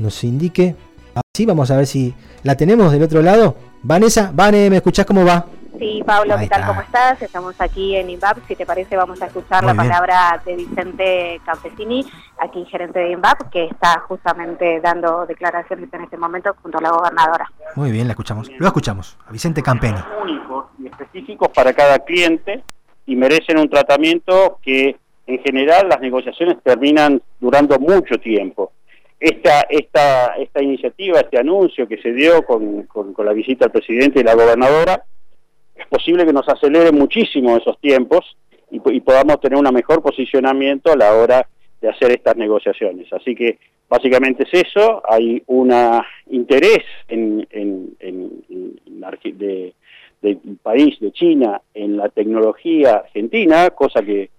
nos indique. Así vamos a ver si la tenemos del otro lado. Vanessa, Vane, ¿me escuchás cómo va? Sí, Pablo, ¿qué tal? ¿Cómo estás? Estamos aquí en INVAP. Si te parece, vamos a escuchar la palabra de Vicente Campesini, aquí gerente de INVAP, que está justamente dando declaraciones en este momento junto a la gobernadora. Muy bien, la escuchamos. Lo escuchamos, a Vicente Campeni. Únicos y específicos para cada cliente y merecen un tratamiento que en general las negociaciones terminan durando mucho tiempo. Esta, esta, esta iniciativa, este anuncio que se dio con, con, la visita del presidente y la gobernadora, es posible que nos acelere muchísimo esos tiempos y, y podamos tener un mejor posicionamiento a la hora de hacer estas negociaciones. Así que básicamente es eso, hay un interés en, en, en, de, del país, de China, en la tecnología argentina, cosa que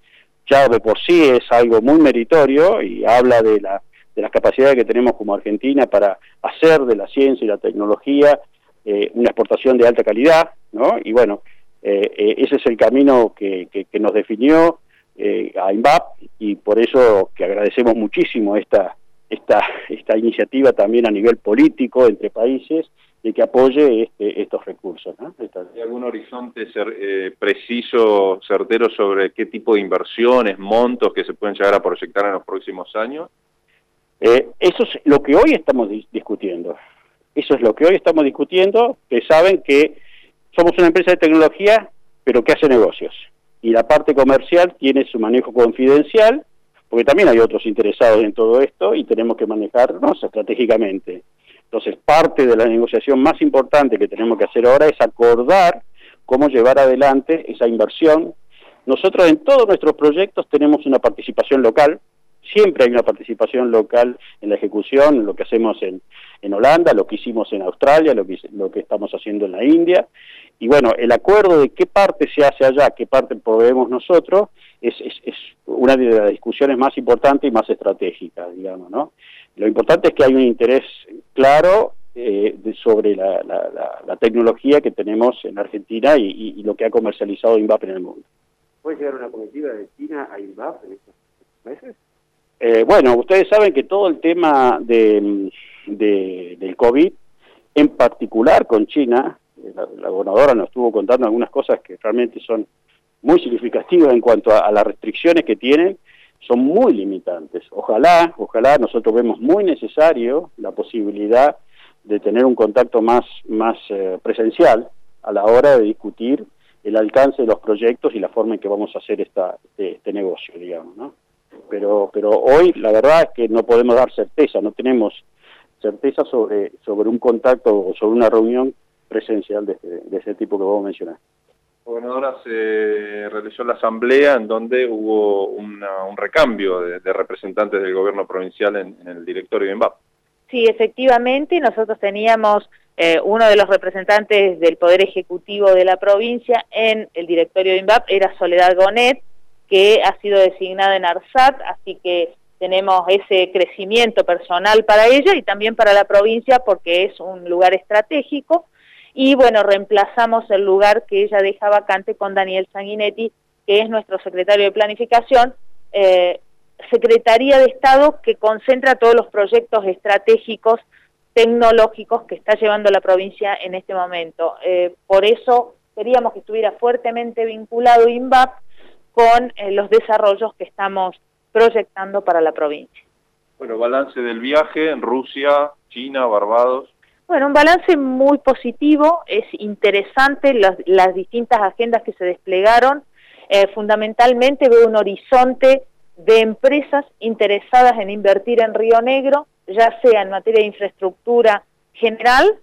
ya de por sí es algo muy meritorio y habla de, la, las capacidades que tenemos como Argentina para hacer de la ciencia y la tecnología eh, una exportación de alta calidad, ¿no? Y bueno, eh, eh, ese es el camino que, que, nos definió a INVAP y por eso que agradecemos muchísimo esta, esta, esta iniciativa también a nivel político entre países de que apoye este, estos recursos. ¿Hay algún horizonte eh, preciso, certero sobre qué tipo de inversiones, montos que se pueden llegar a proyectar en los próximos años? Eh, eso es lo que hoy estamos discutiendo. Eso es lo que hoy estamos discutiendo, que saben que somos una empresa de tecnología, pero que hace negocios. Y la parte comercial tiene su manejo confidencial, porque también hay otros interesados en todo esto y tenemos que manejarnos estratégicamente. Entonces, parte de la negociación más importante que tenemos que hacer ahora es acordar cómo llevar adelante esa inversión. Nosotros en todos nuestros proyectos tenemos una participación local, siempre hay una participación local en la ejecución, lo que hacemos en, en Holanda, lo que hicimos en Australia, lo que, lo que estamos haciendo en la India. Y bueno, el acuerdo de qué parte se hace allá, qué parte proveemos nosotros, es, es, una de las discusiones más importantes y más estratégicas, digamos, ¿no? Lo importante es que hay un interés claro eh, sobre la, tecnología que tenemos en Argentina y, lo que ha comercializado INVAP en el mundo. ¿Puede llegar una comitiva de China a INVAP en estos meses? Eh, bueno, ustedes saben que todo el tema de, del COVID, en particular con China, eh, la, gobernadora nos estuvo contando algunas cosas que realmente son muy significativas en cuanto a las restricciones que tienen, son muy limitantes. Ojalá, ojalá nosotros vemos muy necesario la posibilidad de tener un contacto más, más eh, presencial a la hora de discutir el alcance de los proyectos y la forma en que vamos a hacer esta, este, este negocio, digamos, ¿no? Pero, pero hoy la verdad es que no podemos dar certeza, no tenemos certeza sobre, sobre un contacto o sobre una reunión presencial de, de ese tipo que vamos a mencionar. Gobernadora, se realizó la asamblea en donde hubo un recambio de, representantes del gobierno provincial en, el directorio de INVAP. Sí, efectivamente, nosotros teníamos eh, uno de los representantes del Poder Ejecutivo de la provincia en el directorio de INVAP, era Soledad Gonet, que ha sido designada en ARSAT, así que tenemos ese crecimiento personal para ella y también para la provincia porque es un lugar estratégico y bueno, reemplazamos el lugar que ella deja vacante con Daniel Sanguinetti, que es nuestro secretario de Planificación, eh, Secretaría de Estado que concentra todos los proyectos estratégicos tecnológicos que está llevando la provincia en este momento. Eh, por eso queríamos que estuviera fuertemente vinculado INVAP con eh, los desarrollos que estamos proyectando para la provincia. Bueno, balance del viaje en Rusia, China, Barbados. Bueno, un balance muy positivo, es interesante las, distintas agendas que se desplegaron. Eh, fundamentalmente veo un horizonte de empresas interesadas en invertir en Río Negro, ya sea en materia de infraestructura general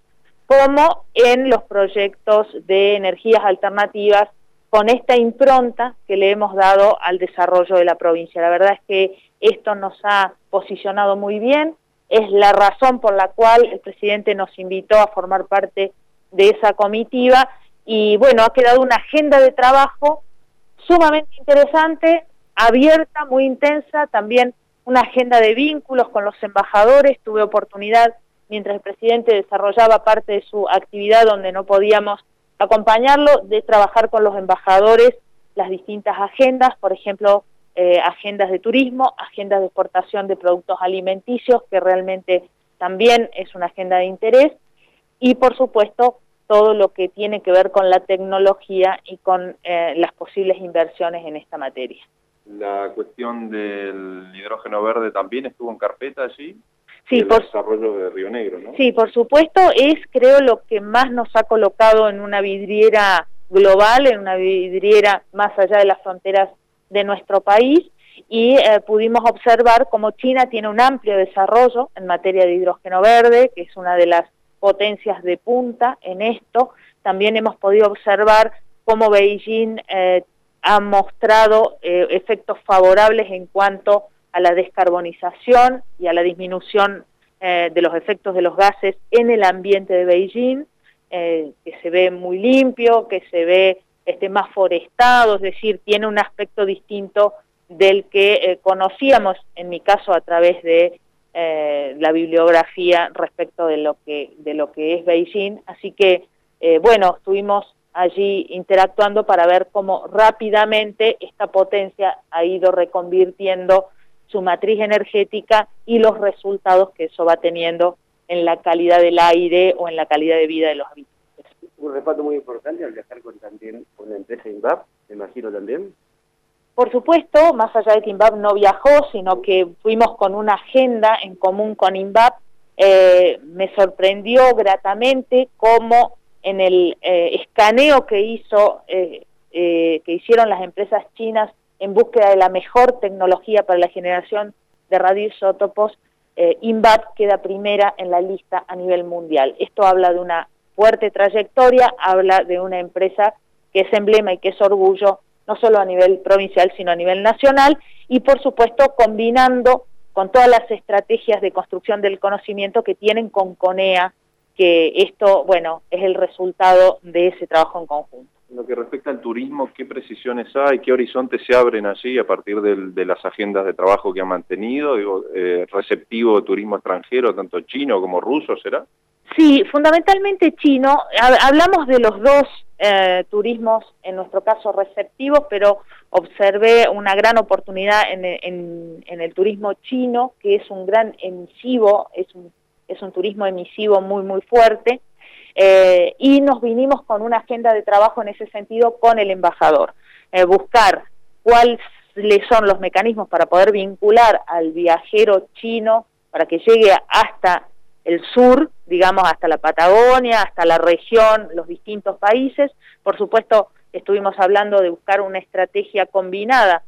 como en los proyectos de energías alternativas con esta impronta que le hemos dado al desarrollo de la provincia. La verdad es que esto nos ha posicionado muy bien, es la razón por la cual el presidente nos invitó a formar parte de esa comitiva y bueno, ha quedado una agenda de trabajo sumamente interesante, abierta, muy intensa, también una agenda de vínculos con los embajadores, tuve oportunidad mientras el presidente desarrollaba parte de su actividad donde no podíamos acompañarlo, de trabajar con los embajadores las distintas agendas, por ejemplo, eh, agendas de turismo, agendas de exportación de productos alimenticios que realmente también es una agenda de interés, y por supuesto todo lo que tiene que ver con la tecnología y con eh, las posibles inversiones en esta materia. La cuestión del hidrógeno verde también estuvo en carpeta allí. Sí, por desarrollo de Río Negro, ¿no? Sí, por supuesto, es creo lo que más nos ha colocado en una vidriera global, en una vidriera más allá de las fronteras de nuestro país y eh, pudimos observar cómo China tiene un amplio desarrollo en materia de hidrógeno verde, que es una de las potencias de punta en esto. También hemos podido observar cómo Beijing eh, ha mostrado eh, efectos favorables en cuanto a la descarbonización y a la disminución eh, de los efectos de los gases en el ambiente de Beijing, eh, que se ve muy limpio, que se ve este, más forestado, es decir, tiene un aspecto distinto del que eh, conocíamos, en mi caso, a través de la bibliografía respecto de lo que, de lo que es Beijing. Así que, bueno, estuvimos allí interactuando para ver cómo rápidamente esta potencia ha ido reconvirtiendo su matriz energética y los resultados que eso va teniendo en la calidad del aire o en la calidad de vida de los habitantes. Un respaldo muy importante al viajar con, también con la empresa INVAP, me imagino también. Por supuesto, más allá de que INVAP no viajó, sino que fuimos con una agenda en común con INVAP, eh, me sorprendió gratamente cómo en el eh, escaneo que hizo eh, que hicieron las empresas chinas en búsqueda de la mejor tecnología para la generación de radioisótopos, eh, INVAP queda primera en la lista a nivel mundial. Esto habla de una fuerte trayectoria, habla de una empresa que es emblema y que es orgullo, no solo a nivel provincial, sino a nivel nacional, y por supuesto combinando con todas las estrategias de construcción del conocimiento que tienen con CONEA, que esto, bueno, es el resultado de ese trabajo en conjunto. En lo que respecta al turismo, ¿qué precisiones hay? ¿Qué horizontes se abren allí a partir de las agendas de trabajo que ha mantenido? Digo, eh, ¿Receptivo turismo extranjero, tanto chino como ruso, será? Sí, fundamentalmente chino. Hablamos de los dos eh, turismos, en nuestro caso receptivos, pero observé una gran oportunidad en, en, el turismo chino, que es un gran emisivo, es un, es un turismo emisivo muy, muy fuerte eh, y nos vinimos con una agenda de trabajo en ese sentido con el embajador, eh, buscar cuáles son los mecanismos para poder vincular al viajero chino para que llegue hasta el sur, digamos, hasta la Patagonia, hasta la región, los distintos países. Por supuesto, estuvimos hablando de buscar una estrategia combinada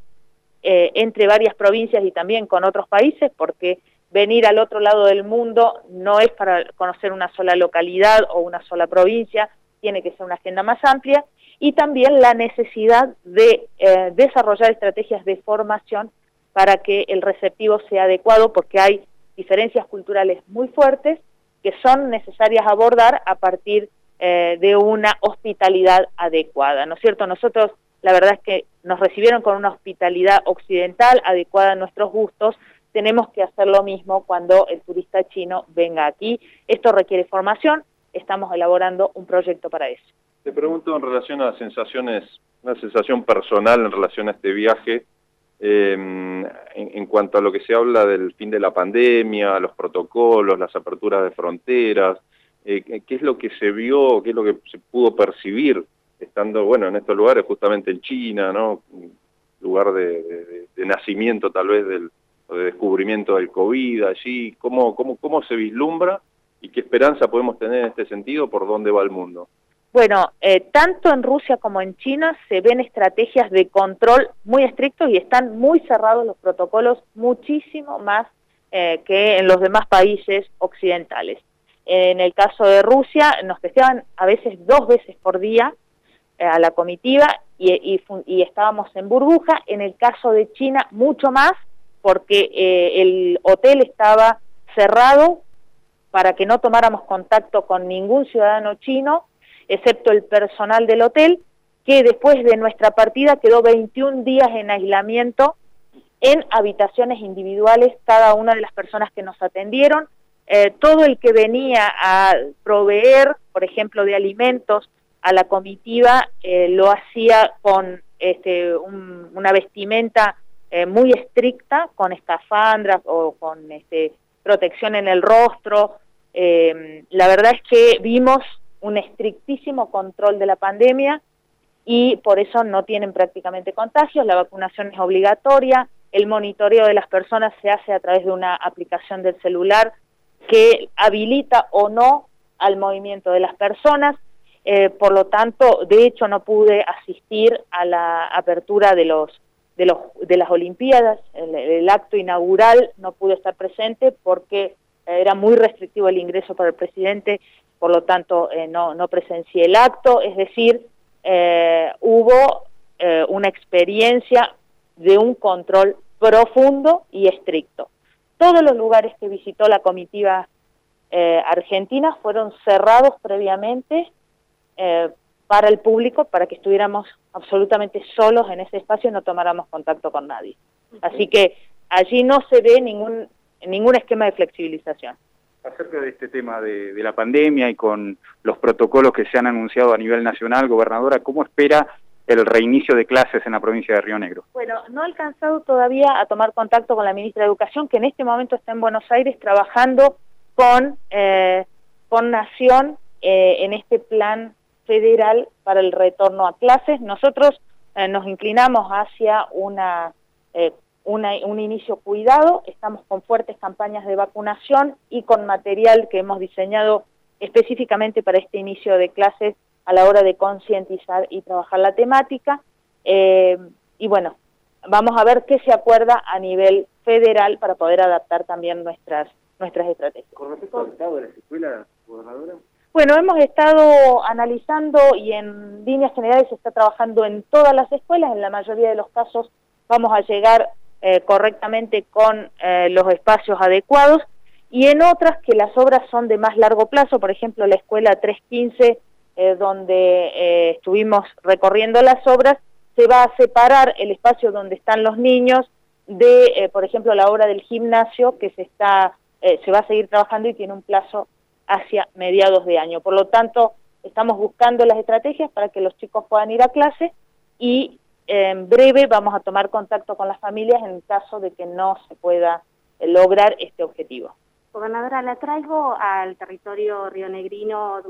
eh, entre varias provincias y también con otros países, porque venir al otro lado del mundo no es para conocer una sola localidad o una sola provincia, tiene que ser una agenda más amplia, y también la necesidad de eh, desarrollar estrategias de formación para que el receptivo sea adecuado, porque hay diferencias culturales muy fuertes que son necesarias abordar a partir eh, de una hospitalidad adecuada, ¿no es cierto? Nosotros, la verdad es que nos recibieron con una hospitalidad occidental adecuada a nuestros gustos, tenemos que hacer lo mismo cuando el turista chino venga aquí. Esto requiere formación, estamos elaborando un proyecto para eso. Te pregunto en relación a sensaciones, una sensación personal en relación a este viaje, em, en, cuanto a lo que se habla del fin de la pandemia, los protocolos, las aperturas de fronteras, eh, ¿qué es lo que se vio, qué es lo que se pudo percibir estando, bueno, en estos lugares, justamente en China, ¿no? Lugar de nacimiento tal vez del, de descubrimiento del COVID allí? ¿Cómo, cómo, ¿Cómo se vislumbra y qué esperanza podemos tener en este sentido? ¿Por dónde va el mundo? Bueno, eh, tanto en Rusia como en China se ven estrategias de control muy estrictos y están muy cerrados los protocolos, muchísimo más eh, que en los demás países occidentales. En el caso de Rusia nos testeaban a veces dos veces por día eh, a la comitiva y, y, estábamos en burbuja. En el caso de China mucho más porque eh, el hotel estaba cerrado para que no tomáramos contacto con ningún ciudadano chino, excepto el personal del hotel, que después de nuestra partida quedó 21 días en aislamiento en habitaciones individuales cada una de las personas que nos atendieron. Eh, todo el que venía a proveer, por ejemplo, de alimentos a la comitiva, eh, lo hacía con este, una vestimenta eh, muy estricta con escafandras o con este protección en el rostro. Eh, la verdad es que vimos un estrictísimo control de la pandemia y por eso no tienen prácticamente contagios, la vacunación es obligatoria, el monitoreo de las personas se hace a través de una aplicación del celular que habilita o no al movimiento de las personas, eh, por lo tanto, de hecho no pude asistir a la apertura de los de, los, de las Olimpiadas, el, acto inaugural no pude estar presente porque era muy restrictivo el ingreso para el presidente, por lo tanto eh, no, no presencié el acto, es decir, eh, hubo eh, una experiencia de un control profundo y estricto. Todos los lugares que visitó la comitiva eh, argentina fueron cerrados previamente para el público, para que estuviéramos absolutamente solos en ese espacio y no tomáramos contacto con nadie. Así que allí no se ve ningún, ningún esquema de flexibilización. Acerca de este tema de, la pandemia y con los protocolos que se han anunciado a nivel nacional, gobernadora, ¿cómo espera el reinicio de clases en la provincia de Río Negro? Bueno, no he alcanzado todavía a tomar contacto con la ministra de Educación, que en este momento está en Buenos Aires trabajando con, eh, con Nación eh, en este plan federal para el retorno a clases. Nosotros eh, nos inclinamos hacia una un inicio cuidado, estamos con fuertes campañas de vacunación y con material que hemos diseñado específicamente para este inicio de clases a la hora de concientizar y trabajar la temática. Eh, y bueno, vamos a ver qué se acuerda a nivel federal para poder adaptar también nuestras, nuestras estrategias. ¿Con respecto al estado de las escuelas? Bueno, hemos estado analizando y en líneas generales se está trabajando en todas las escuelas, en la mayoría de los casos vamos a llegar eh, correctamente con eh, los espacios adecuados. Y en otras que las obras son de más largo plazo, por ejemplo la escuela 315 eh, donde estuvimos recorriendo las obras, se va a separar el espacio donde están los niños de, por ejemplo, la obra del gimnasio que se está se va a seguir trabajando y tiene un plazo hacia mediados de año. Por lo tanto, estamos buscando las estrategias para que los chicos puedan ir a clase y en breve vamos a tomar contacto con las familias en caso de que no se pueda eh, lograr este objetivo. Gobernadora, la traigo al territorio rionegrino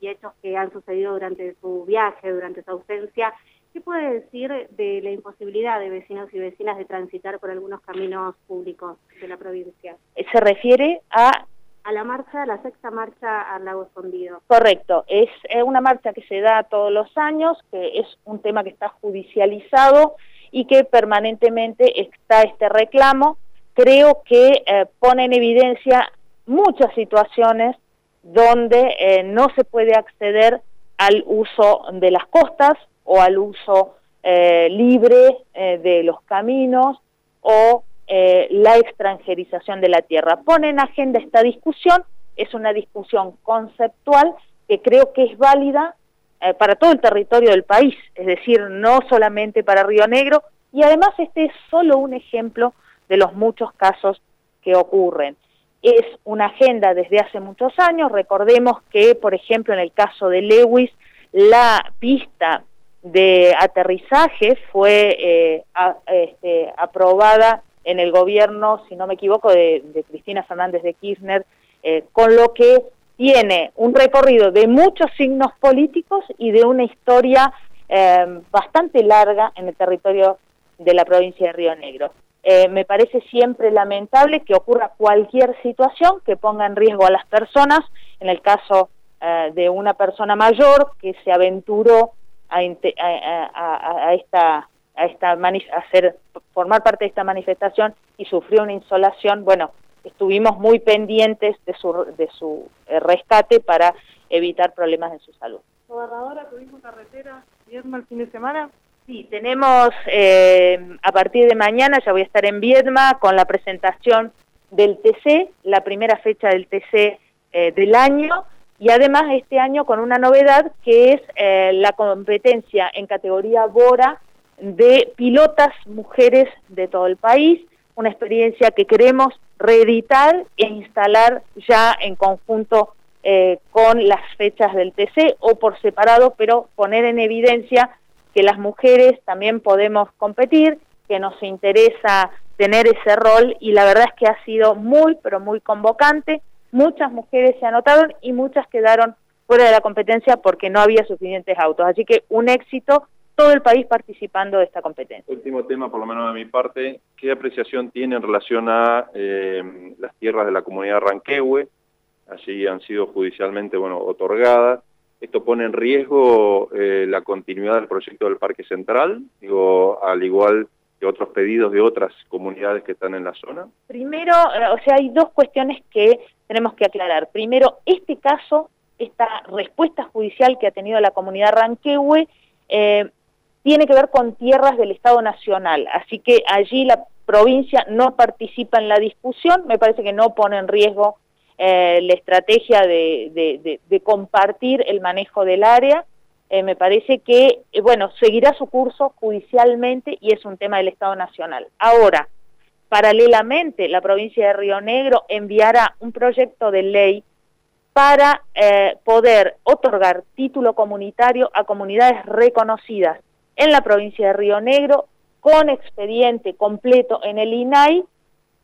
y hechos que han sucedido durante su viaje, durante su ausencia. ¿Qué puede decir de la imposibilidad de vecinos y vecinas de transitar por algunos caminos públicos de la provincia? Se refiere a a la marcha, la sexta marcha al lago escondido. Correcto, es, una marcha que se da todos los años, que es un tema que está judicializado y que permanentemente está este reclamo. Creo que eh, pone en evidencia muchas situaciones donde eh, no se puede acceder al uso de las costas o al uso eh, libre de los caminos o eh, la extranjerización de la tierra. Pone en agenda esta discusión, es una discusión conceptual que creo que es válida eh, para todo el territorio del país, es decir, no solamente para Río Negro, y además este es solo un ejemplo de los muchos casos que ocurren. Es una agenda desde hace muchos años, recordemos que, por ejemplo, en el caso de Lewis, la pista de aterrizaje fue eh, este, aprobada en el gobierno, si no me equivoco, de, Cristina Fernández de Kirchner, eh, con lo que tiene un recorrido de muchos signos políticos y de una historia eh, bastante larga en el territorio de la provincia de Río Negro. Eh, me parece siempre lamentable que ocurra cualquier situación que ponga en riesgo a las personas, en el caso de una persona mayor que se aventuró a, a esta a esta a hacer, formar parte de esta manifestación y sufrió una insolación, bueno, estuvimos muy pendientes de su, de su eh, rescate para evitar problemas en su salud. Gobernadora, ¿tuvimos carretera Viedma el fin de semana? Sí, tenemos eh, a partir de mañana, ya voy a estar en Viedma con la presentación del TC, la primera fecha del TC eh, del año, y además este año con una novedad que es la competencia en categoría Bora de pilotas mujeres de todo el país, una experiencia que queremos reeditar e instalar ya en conjunto eh, con las fechas del TC o por separado, pero poner en evidencia que las mujeres también podemos competir, que nos interesa tener ese rol y la verdad es que ha sido muy, pero muy convocante. Muchas mujeres se anotaron y muchas quedaron fuera de la competencia porque no había suficientes autos. Así que un éxito, todo el país participando de esta competencia. Último tema, por lo menos de mi parte, ¿qué apreciación tiene en relación a eh, las tierras de la comunidad Ranquehue? Allí han sido judicialmente bueno, otorgadas. ¿Esto pone en riesgo eh, la continuidad del proyecto del Parque Central? Digo, al igual que otros pedidos de otras comunidades que están en la zona. Primero, eh, o sea, hay dos cuestiones que tenemos que aclarar. Primero, este caso esta respuesta judicial que ha tenido la comunidad Ranquehue eh, tiene que ver con tierras del Estado Nacional, así que allí la provincia no participa en la discusión, me parece que no pone en riesgo eh, la estrategia de, compartir el manejo del área, eh, me parece que, bueno, seguirá su curso judicialmente y es un tema del Estado Nacional. Ahora, paralelamente, la provincia de Río Negro enviará un proyecto de ley para eh, poder otorgar título comunitario a comunidades reconocidas en la provincia de Río Negro con expediente completo en el INAI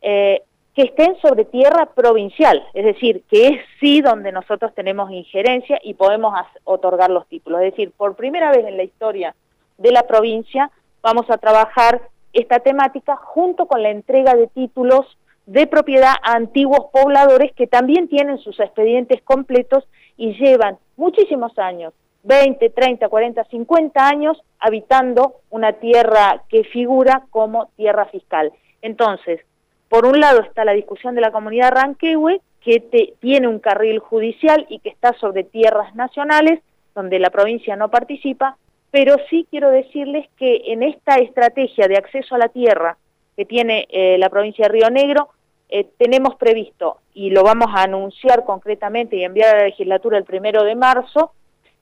eh, que estén sobre tierra provincial, es decir, que es sí donde nosotros tenemos injerencia y podemos otorgar los títulos. Es decir, por primera vez en la historia de la provincia vamos a trabajar esta temática junto con la entrega de títulos de propiedad a antiguos pobladores que también tienen sus expedientes completos y llevan muchísimos años, 20, 30, 40, 50 años habitando una tierra que figura como tierra fiscal. Entonces, por un lado está la discusión de la comunidad Ranquehue, que tiene un carril judicial y que está sobre tierras nacionales, donde la provincia no participa, pero sí quiero decirles que en esta estrategia de acceso a la tierra que tiene eh, la provincia de Río Negro, eh, tenemos previsto, y lo vamos a anunciar concretamente y enviar a la legislatura el primero de marzo,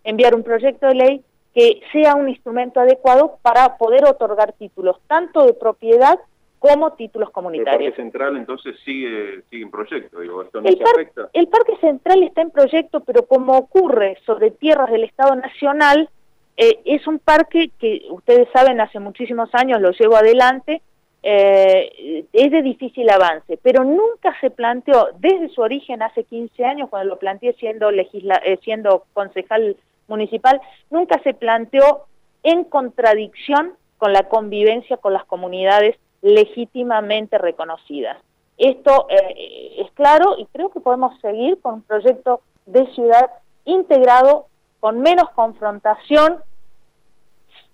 enviar un proyecto de ley que sea un instrumento adecuado para poder otorgar títulos, tanto de propiedad como títulos comunitarios. El Parque Central entonces sigue, sigue en proyecto, digo, ¿esto no el, afecta? el Parque Central está en proyecto, pero como ocurre sobre tierras del Estado Nacional, eh, es un parque que ustedes saben hace muchísimos años lo llevo adelante, eh, es de difícil avance, pero nunca se planteó, desde su origen hace 15 años, cuando lo planteé siendo, legisla eh, siendo concejal municipal, nunca se planteó en contradicción con la convivencia con las comunidades legítimamente reconocidas. Esto eh, es claro y creo que podemos seguir con un proyecto de ciudad integrado, con menos confrontación,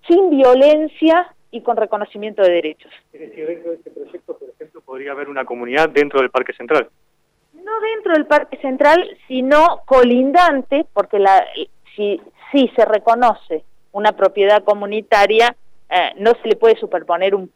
sin violencia y con reconocimiento de derechos. Es decir, dentro de este proyecto, por ejemplo, podría haber una comunidad dentro del Parque Central. No dentro del Parque Central, sino colindante, porque la, si, si se reconoce una propiedad comunitaria, eh, no se le puede superponer un,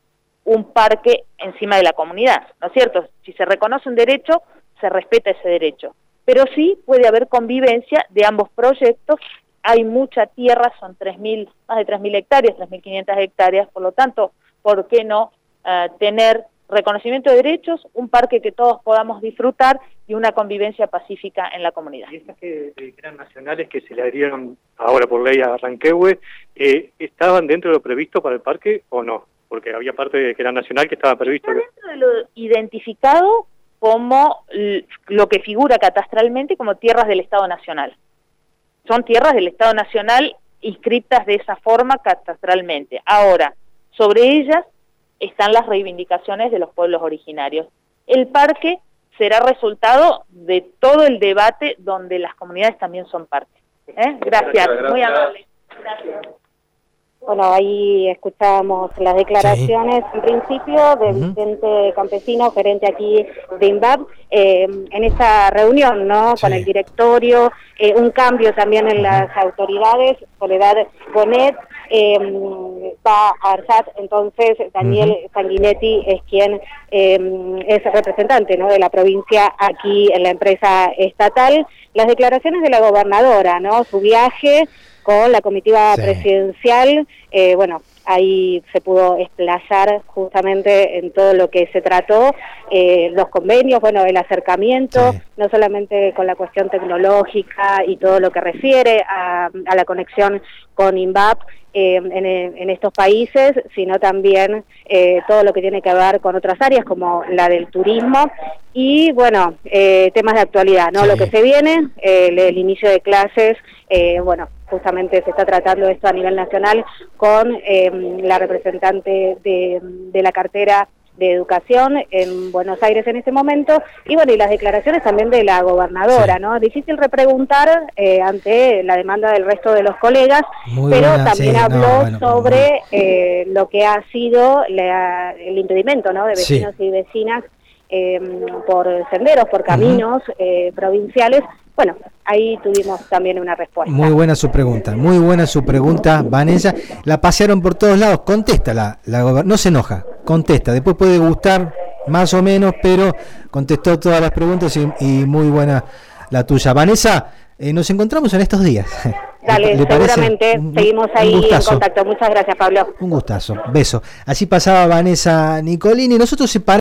parque encima de la comunidad, ¿no es cierto? Si se reconoce un derecho, se respeta ese derecho. Pero sí puede haber convivencia de ambos proyectos hay mucha tierra, son 3.000, más de 3.000 hectáreas, 3.500 hectáreas, por lo tanto, ¿por qué no eh, tener reconocimiento de derechos, un parque que todos podamos disfrutar y una convivencia pacífica en la comunidad? Y estas que, eran nacionales que se le adhieron ahora por ley a Ranquehue, eh, ¿estaban dentro de lo previsto para el parque o no? Porque había parte que era nacional que estaba previsto. Está dentro de lo identificado como lo que figura catastralmente como tierras del Estado Nacional son tierras del Estado Nacional inscritas de esa forma catastralmente. Ahora, sobre ellas están las reivindicaciones de los pueblos originarios. El parque será resultado de todo el debate donde las comunidades también son parte. ¿Eh? Gracias, muy amable. Gracias. Bueno, ahí escuchábamos las declaraciones en principio de Vicente Campesino, gerente aquí de INVAP, eh, en esa reunión, ¿no? Con el directorio, eh, un cambio también en las autoridades, Soledad Bonet eh, va a ARSAT, entonces Daniel Sanguinetti es quien es representante ¿no? de la provincia aquí en la empresa estatal. Las declaraciones de la gobernadora, ¿no? Su viaje con la comitiva presidencial, eh, bueno, ahí se pudo explayar justamente en todo lo que se trató, eh, los convenios, bueno, el acercamiento, no solamente con la cuestión tecnológica y todo lo que refiere a, la conexión con INVAP eh, en, estos países, sino también eh, todo lo que tiene que ver con otras áreas como la del turismo y, bueno, temas de actualidad, ¿no? Lo que se viene, el inicio de clases, bueno, justamente se está tratando esto a nivel nacional con em, la representante de, la cartera de Educación en Buenos Aires en este momento, y bueno, y las declaraciones también de la gobernadora, ¿no? Difícil repreguntar eh, ante la demanda del resto de los colegas, pero también habló sobre eh, lo que ha sido el impedimento, ¿no? De vecinos y vecinas em, por senderos, por caminos eh, provinciales, bueno, ahí tuvimos también una respuesta. Muy buena su pregunta, muy buena su pregunta, Vanessa. La pasearon por todos lados, contesta la, no se enoja, contesta. Después puede gustar más o menos, pero contestó todas las preguntas y, muy buena la tuya. Vanessa, eh, nos encontramos en estos días. Dale, seguramente seguimos ahí en contacto. Muchas gracias, Pablo. Un gustazo. Beso. Así pasaba Vanessa Nicolini. Nosotros separamos.